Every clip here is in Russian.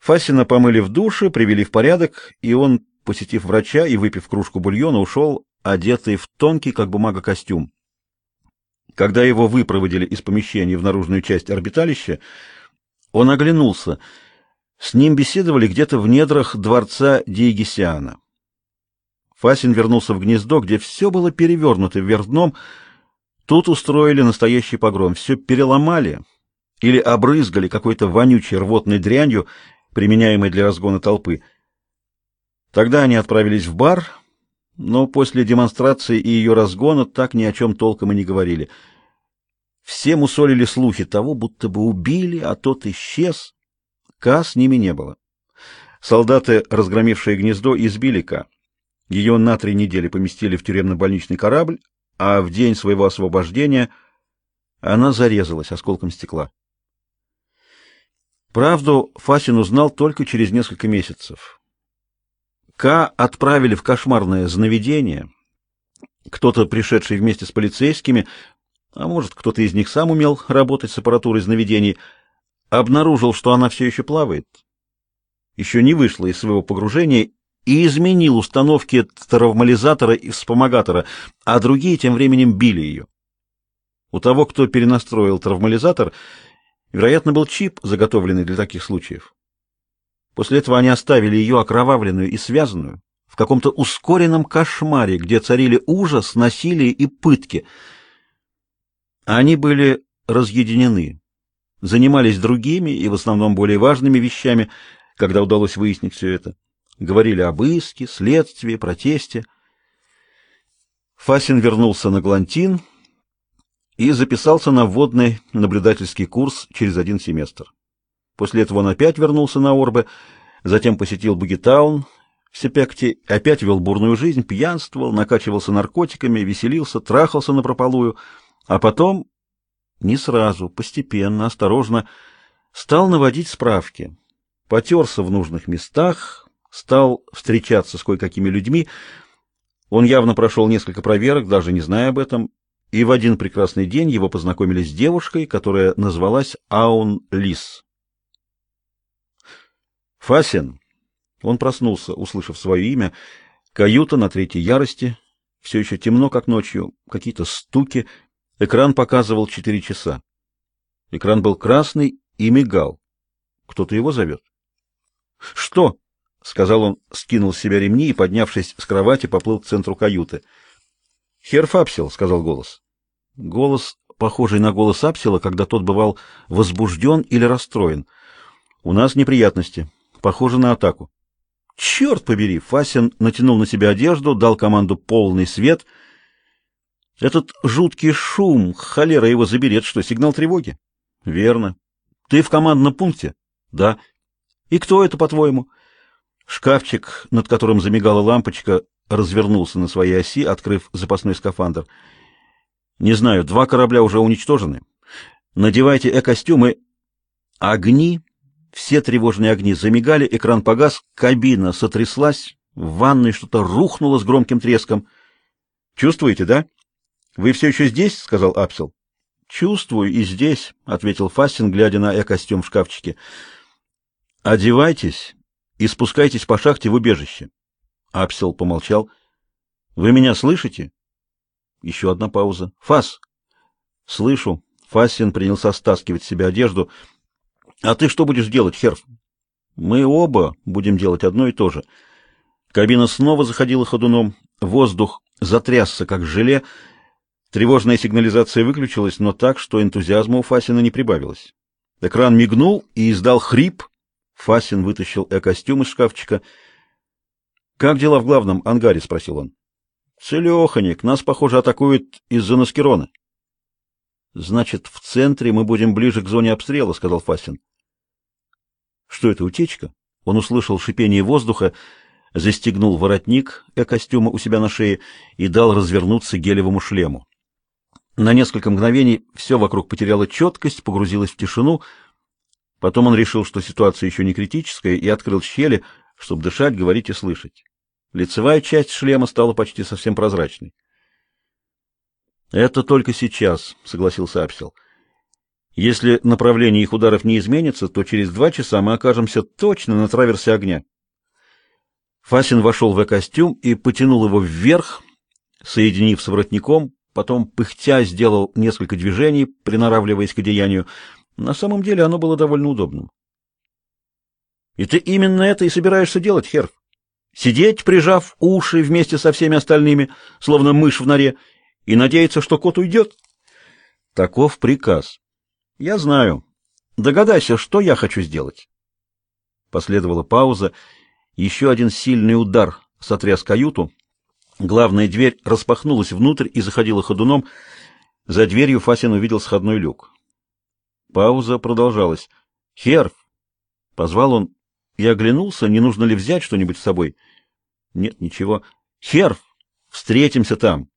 Фасина помыли в душе, привели в порядок, и он, посетив врача и выпив кружку бульона, ушел, одетый в тонкий, как бумага, костюм. Когда его выпроводили из помещения в наружную часть орбиталища, он оглянулся. С ним беседовали где-то в недрах дворца Диегисиана. Фасин вернулся в гнездо, где все было перевернуто вверх дном. Тут устроили настоящий погром. Все переломали или обрызгали какой-то вонючей рвотной дрянью, применяемой для разгона толпы. Тогда они отправились в бар, но после демонстрации и ее разгона так ни о чем толком и не говорили. Все мусолили слухи того, будто бы убили, а тот исчез. Ка с ними не было. Солдаты, разгромившие гнездо, избили Ка. Ее на три недели поместили в тюремно-больничный корабль, а в день своего освобождения она зарезалась осколком стекла. Правду Фасин узнал только через несколько месяцев. К отправили в кошмарное сновидение. Кто-то, пришедший вместе с полицейскими, а может, кто-то из них сам умел работать с аппаратурой сновидений, обнаружил, что она все еще плавает, еще не вышла из своего погружения и изменил установки травмализатора и вспомогатора, а другие тем временем били ее. У того, кто перенастроил травмализатор, вероятно, был чип, заготовленный для таких случаев. После этого они оставили ее окровавленную и связанную в каком-то ускоренном кошмаре, где царили ужас, насилие и пытки. Они были разъединены, занимались другими и в основном более важными вещами, когда удалось выяснить все это говорили об иске, следствии, протесте. Фасин вернулся на Глантин и записался на вводный наблюдательский курс через один семестр. После этого он опять вернулся на Орбе, затем посетил Бугитаун в Сепекте, опять вел бурную жизнь, пьянствовал, накачивался наркотиками, веселился, трахался напропалую, а потом, не сразу, постепенно, осторожно, стал наводить справки, потерся в нужных местах, стал встречаться с кое-какими людьми. Он явно прошел несколько проверок, даже не зная об этом, и в один прекрасный день его познакомили с девушкой, которая назвалась Аун Лис. Фасин. Он проснулся, услышав свое имя. Каюта на третьей ярости. Все еще темно, как ночью. Какие-то стуки. Экран показывал четыре часа. Экран был красный и мигал. Кто-то его зовет. Что? — сказал он, скинул с себя ремни и, поднявшись с кровати, поплыл к центру каюты. — Херф Апсел, — сказал голос. Голос, похожий на голос Апсела, когда тот бывал возбужден или расстроен. — У нас неприятности. Похоже на атаку. — Черт побери! — Фасин натянул на себя одежду, дал команду «полный свет». — Этот жуткий шум, холера его заберет, что, сигнал тревоги? — Верно. — Ты в командном пункте? — Да. — И кто это, по-твоему? — Шкафчик, над которым замигала лампочка, развернулся на своей оси, открыв запасной скафандр. Не знаю, два корабля уже уничтожены. Надевайте э-костюмы. Огни, все тревожные огни замигали, экран погас, кабина сотряслась, в ванной что-то рухнуло с громким треском. Чувствуете, да? Вы все еще здесь, сказал Апсел. Чувствую и здесь, ответил Фастин, глядя на э-костюм в шкафчике. Одевайтесь и спускайтесь по шахте в убежище. Апсел помолчал. Вы меня слышите? Еще одна пауза. Фас. Слышу. Фасин принялся стаскивать с себя одежду. А ты что будешь делать, Херф? Мы оба будем делать одно и то же. Кабина снова заходила ходуном, воздух затрясся как желе. Тревожная сигнализация выключилась, но так, что энтузиазма у Фасина не прибавилось. Экран мигнул и издал хрип, Фасин вытащил э-костюм из шкафчика. «Как дела в главном ангаре?» — спросил он. «Целеханик. Нас, похоже, атакуют из-за Наскерона». «Значит, в центре мы будем ближе к зоне обстрела», — сказал Фасин. «Что это, утечка?» Он услышал шипение воздуха, застегнул воротник э-костюма у себя на шее и дал развернуться гелевому шлему. На несколько мгновений все вокруг потеряло четкость, погрузилось в тишину — Потом он решил, что ситуация еще не критическая, и открыл щели, чтобы дышать, говорить и слышать. Лицевая часть шлема стала почти совсем прозрачной. «Это только сейчас», — согласился Апсел. Если направление их ударов не изменится, то через два часа мы окажемся точно на траверсе огня. Фасин вошел в костюм и потянул его вверх, соединив с воротником, потом пыхтя сделал несколько движений, приноравливаясь к одеянию. На самом деле оно было довольно удобным. И ты именно это и собираешься делать, Херф? Сидеть, прижав уши вместе со всеми остальными, словно мышь в норе, и надеяться, что кот уйдет? Таков приказ. Я знаю. Догадайся, что я хочу сделать. Последовала пауза. Еще один сильный удар сотряс каюту. Главная дверь распахнулась внутрь и заходила ходуном. За дверью Фасин увидел сходной люк. Пауза продолжалась. «Херф!» — позвал он я оглянулся, не нужно ли взять что-нибудь с собой. Нет, ничего. Херф, встретимся там.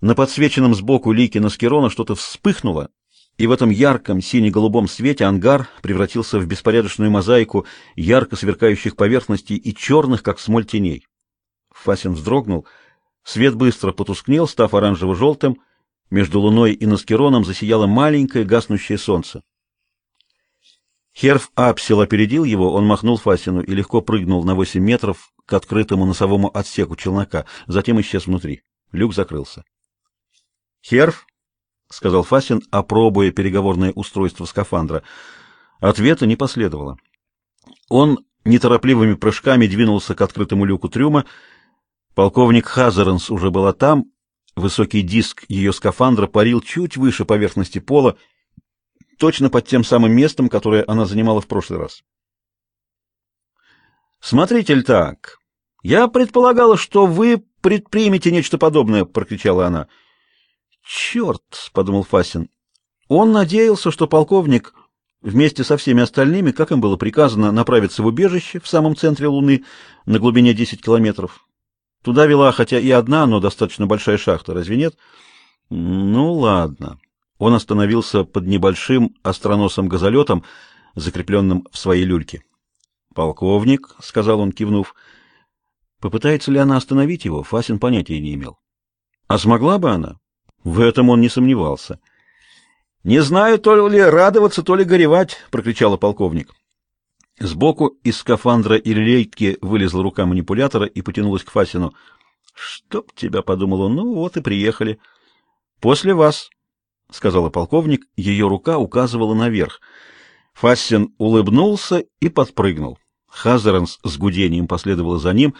На подсвеченном сбоку лике Наскерона что-то вспыхнуло, и в этом ярком сине-голубом свете ангар превратился в беспорядочную мозаику ярко сверкающих поверхностей и черных, как смоль теней. Фасин вздрогнул. Свет быстро потускнел, став оранжево-желтым. Между луной и Наскероном засияло маленькое гаснущее солнце. Херв Апсил опередил его, он махнул Фасину и легко прыгнул на 8 метров к открытому носовому отсеку челнока, затем исчез внутри. Люк закрылся. «Херв?» — сказал Фасин, опробуя переговорное устройство скафандра. Ответа не последовало. Он неторопливыми прыжками двинулся к открытому люку трюма. Полковник Хазеренс уже была там. Высокий диск ее скафандра парил чуть выше поверхности пола, точно под тем самым местом, которое она занимала в прошлый раз. «Смотрите так, я предполагала, что вы предпримете нечто подобное», — прокричала она. «Черт!» — подумал Фасин. Он надеялся, что полковник вместе со всеми остальными, как им было приказано, направится в убежище в самом центре Луны на глубине 10 километров. Туда вела хотя и одна, но достаточно большая шахта, разве нет? Ну, ладно. Он остановился под небольшим остроносым газолетом, закрепленным в своей люльке. «Полковник», — сказал он, кивнув, — попытается ли она остановить его, Фасин понятия не имел. А смогла бы она? В этом он не сомневался. «Не знаю, то ли радоваться, то ли горевать», — прокричала полковник. Сбоку из скафандра и релейки вылезла рука манипулятора и потянулась к Фасину. «Чтоб тебя», — подумал он, — «ну вот и приехали». «После вас», — сказала полковник, ее рука указывала наверх. Фассин улыбнулся и подпрыгнул. Хазеренс с гудением последовала за ним.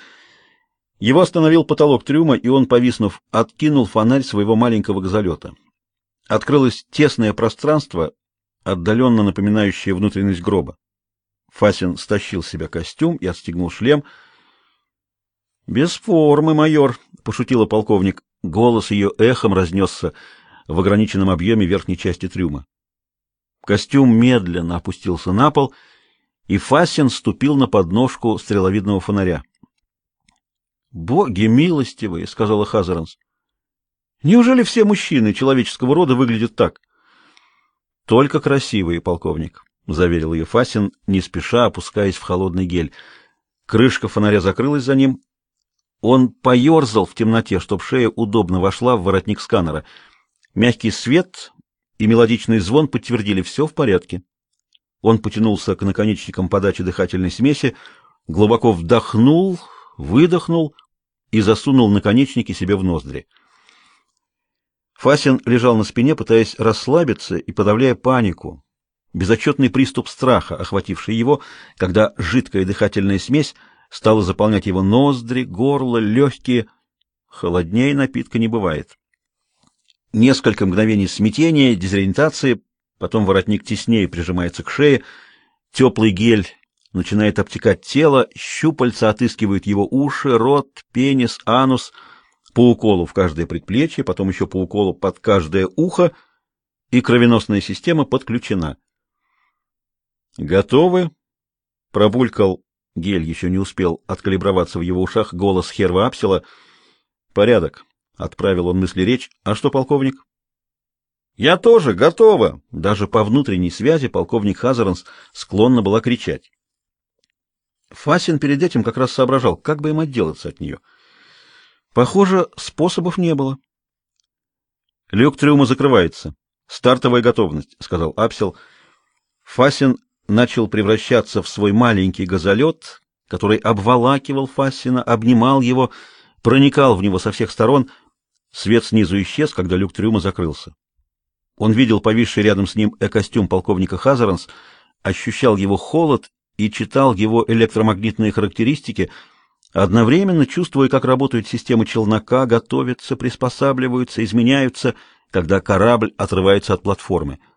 Его остановил потолок трюма, и он, повиснув, откинул фонарь своего маленького газолета. Открылось тесное пространство, отдаленно напоминающее внутренность гроба. Фасин стащил с себя костюм и отстегнул шлем. «Без формы, майор», — пошутила полковник. Голос ее эхом разнесся в ограниченном объеме верхней части трюма. Костюм медленно опустился на пол, и Фасин ступил на подножку стреловидного фонаря. «Боги милостивые!» — сказала Хазаранс. «Неужели все мужчины человеческого рода выглядят так?» «Только красивые, полковник», — заверил ее Фасин, не спеша опускаясь в холодный гель. Крышка фонаря закрылась за ним. Он поерзал в темноте, чтобы шея удобно вошла в воротник сканера — Мягкий свет и мелодичный звон подтвердили все в порядке. Он потянулся к наконечникам подачи дыхательной смеси, глубоко вдохнул, выдохнул и засунул наконечники себе в ноздри. Фасин лежал на спине, пытаясь расслабиться и подавляя панику, безотчетный приступ страха, охвативший его, когда жидкая дыхательная смесь стала заполнять его ноздри, горло, легкие. Холоднее напитка не бывает. Несколько мгновений смятения, дезориентации, потом воротник теснее прижимается к шее, теплый гель начинает обтекать тело, щупальца отыскивают его уши, рот, пенис, анус, по уколу в каждое предплечье, потом еще по уколу под каждое ухо, и кровеносная система подключена. «Готовы?» — пробулькал, гель еще не успел откалиброваться в его ушах, голос Херва Апсила. «Порядок. Отправил он мысли речь. А что, полковник? Я тоже готова. Даже по внутренней связи полковник Хазаранс склонна была кричать. Фасин перед этим как раз соображал, как бы им отделаться от нее. Похоже, способов не было. Люк трюма закрывается, Стартовая готовность, сказал Апсел. Фасин начал превращаться в свой маленький газолет, который обволакивал Фасина, обнимал его, проникал в него со всех сторон. Свет снизу исчез, когда люк трюма закрылся. Он видел повисший рядом с ним э-костюм полковника Хазаранс, ощущал его холод и читал его электромагнитные характеристики, одновременно чувствуя, как работают системы челнока, готовятся, приспосабливаются, изменяются, когда корабль отрывается от платформы —